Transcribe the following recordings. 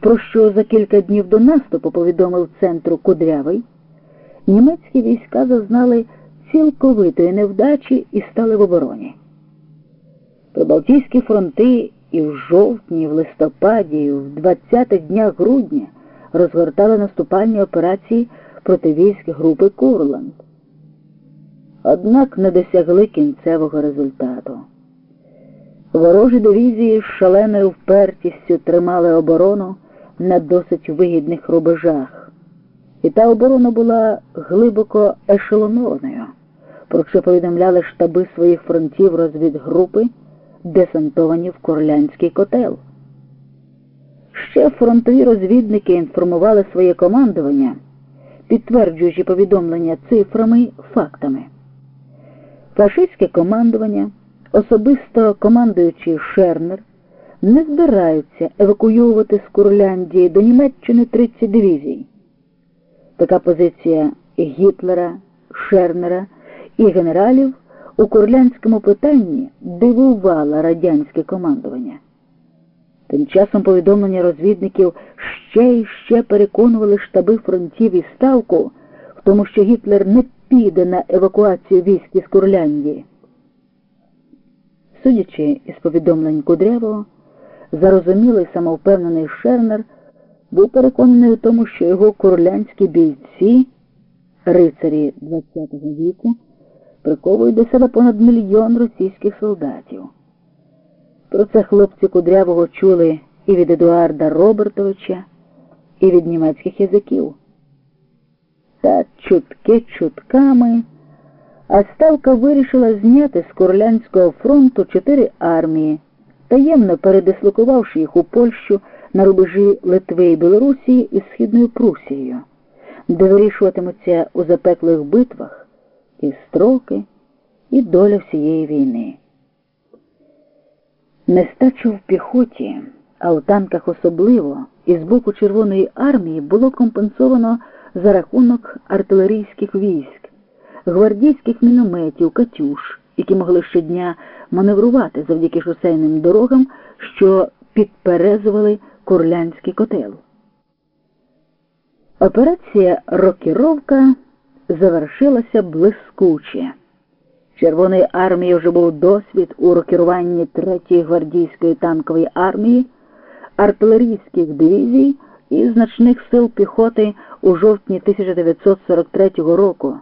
про що за кілька днів до наступу повідомив центру Кудрявий, німецькі війська зазнали цілковитої невдачі і стали в обороні. Прибалтійські фронти і в жовтні, і в листопаді, і в 20-х днях грудня розгортали наступальні операції проти військ групи Курланд. Однак не досягли кінцевого результату. Ворожі дивізії з шаленою впертістю тримали оборону на досить вигідних рубежах, і та оборона була глибоко ешелонованою, про що повідомляли штаби своїх фронтів розвідгрупи, десантовані в Корлянський котел. Ще фронтові розвідники інформували своє командування, підтверджуючи повідомлення цифрами фактами. Фашистське командування особисто командуючий Шернер, не збираються евакуювати з Курляндії до Німеччини 30 дивізій. Така позиція Гітлера, Шернера і генералів у курлянському питанні дивувала радянське командування. Тим часом повідомлення розвідників ще й ще переконували штаби фронтів і ставку в тому, що Гітлер не піде на евакуацію військ із Курляндії. Судячи із повідомлень Кудрявого, зарозумілий самовпевнений Шернер був переконаний у тому, що його курлянські бійці, рицарі ХХ віку, приковують до себе понад мільйон російських солдатів. Про це хлопці Кудрявого чули і від Едуарда Робертовича, і від німецьких язиків. Та чутки чутками. А Ставка вирішила зняти з Курлянського фронту чотири армії, таємно передислокувавши їх у Польщу на рубежі Литви і Білорусії із Східною Прусією, де вирішуватимуться у запеклих битвах і строки, і доля всієї війни. Нестачу в піхоті, а у танках особливо, і з боку Червоної армії було компенсовано за рахунок артилерійських військ гвардійських мінометів, Катюш, які могли щодня маневрувати завдяки шосейним дорогам, що підперезували Курлянський котел. Операція Рокіровка завершилася блискуче. Червоної армії вже був досвід у рокіруванні 3-ї гвардійської танкової армії, артилерійських дивізій і значних сил піхоти у жовтні 1943 року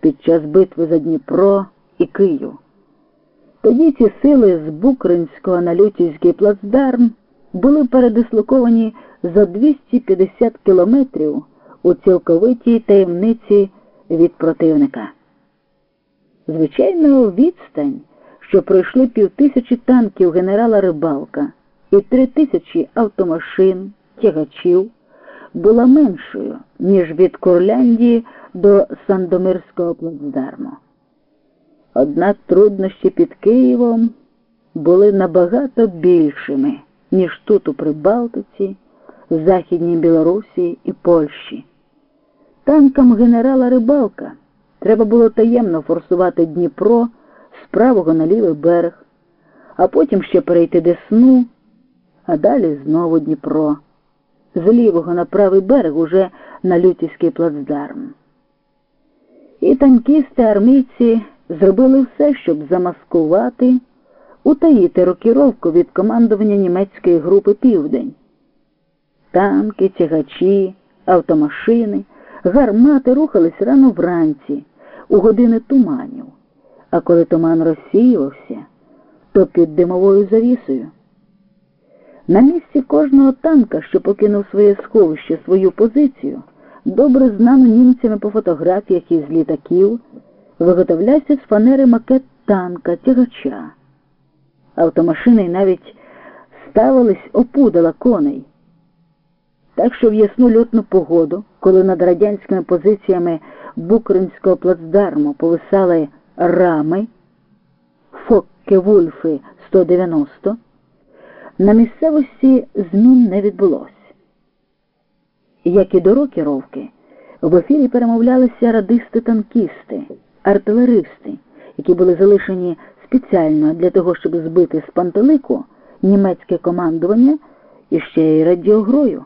під час битви за Дніпро і Київ. Тоді ці сили з Букринського на Лютівський плацдарм були передислоковані за 250 кілометрів у цілковитій таємниці від противника. Звичайно, відстань, що пройшли півтисячі танків генерала Рибалка і три тисячі автомашин, тягачів, була меншою, ніж від Курляндії до Сандомирського плацдарму. Однак труднощі під Києвом були набагато більшими, ніж тут у Прибалтиці, Західній Білорусі і Польщі. Танкам генерала Рибалка треба було таємно форсувати Дніпро з правого на лівий берег, а потім ще перейти Десну, а далі знову Дніпро, з лівого на правий берег уже на Лютівський плацдарм. І танкісти армійці зробили все, щоб замаскувати, утаїти рокіровку від командування німецької групи Південь. Танки, тягачі, автомашини, гармати рухались рано вранці, у години туманів, а коли туман розсіювався, то під димовою завісою. На місці кожного танка, що покинув своє сховище свою позицію добре знану німцями по фотографіях із літаків, виготовляється з фанери макет танка, тягача. Автомашини навіть ставились опудала коней. Так що в ясну льотну погоду, коли над радянськими позиціями Букринського плацдарму повисали рами Фокке Вульфи 190, на місцевості змін не відбулося як і до рокіровки, в ефірі перемовлялися радисти-танкісти, артилеристи, які були залишені спеціально для того, щоб збити з пантелику німецьке командування і ще й радіогрою.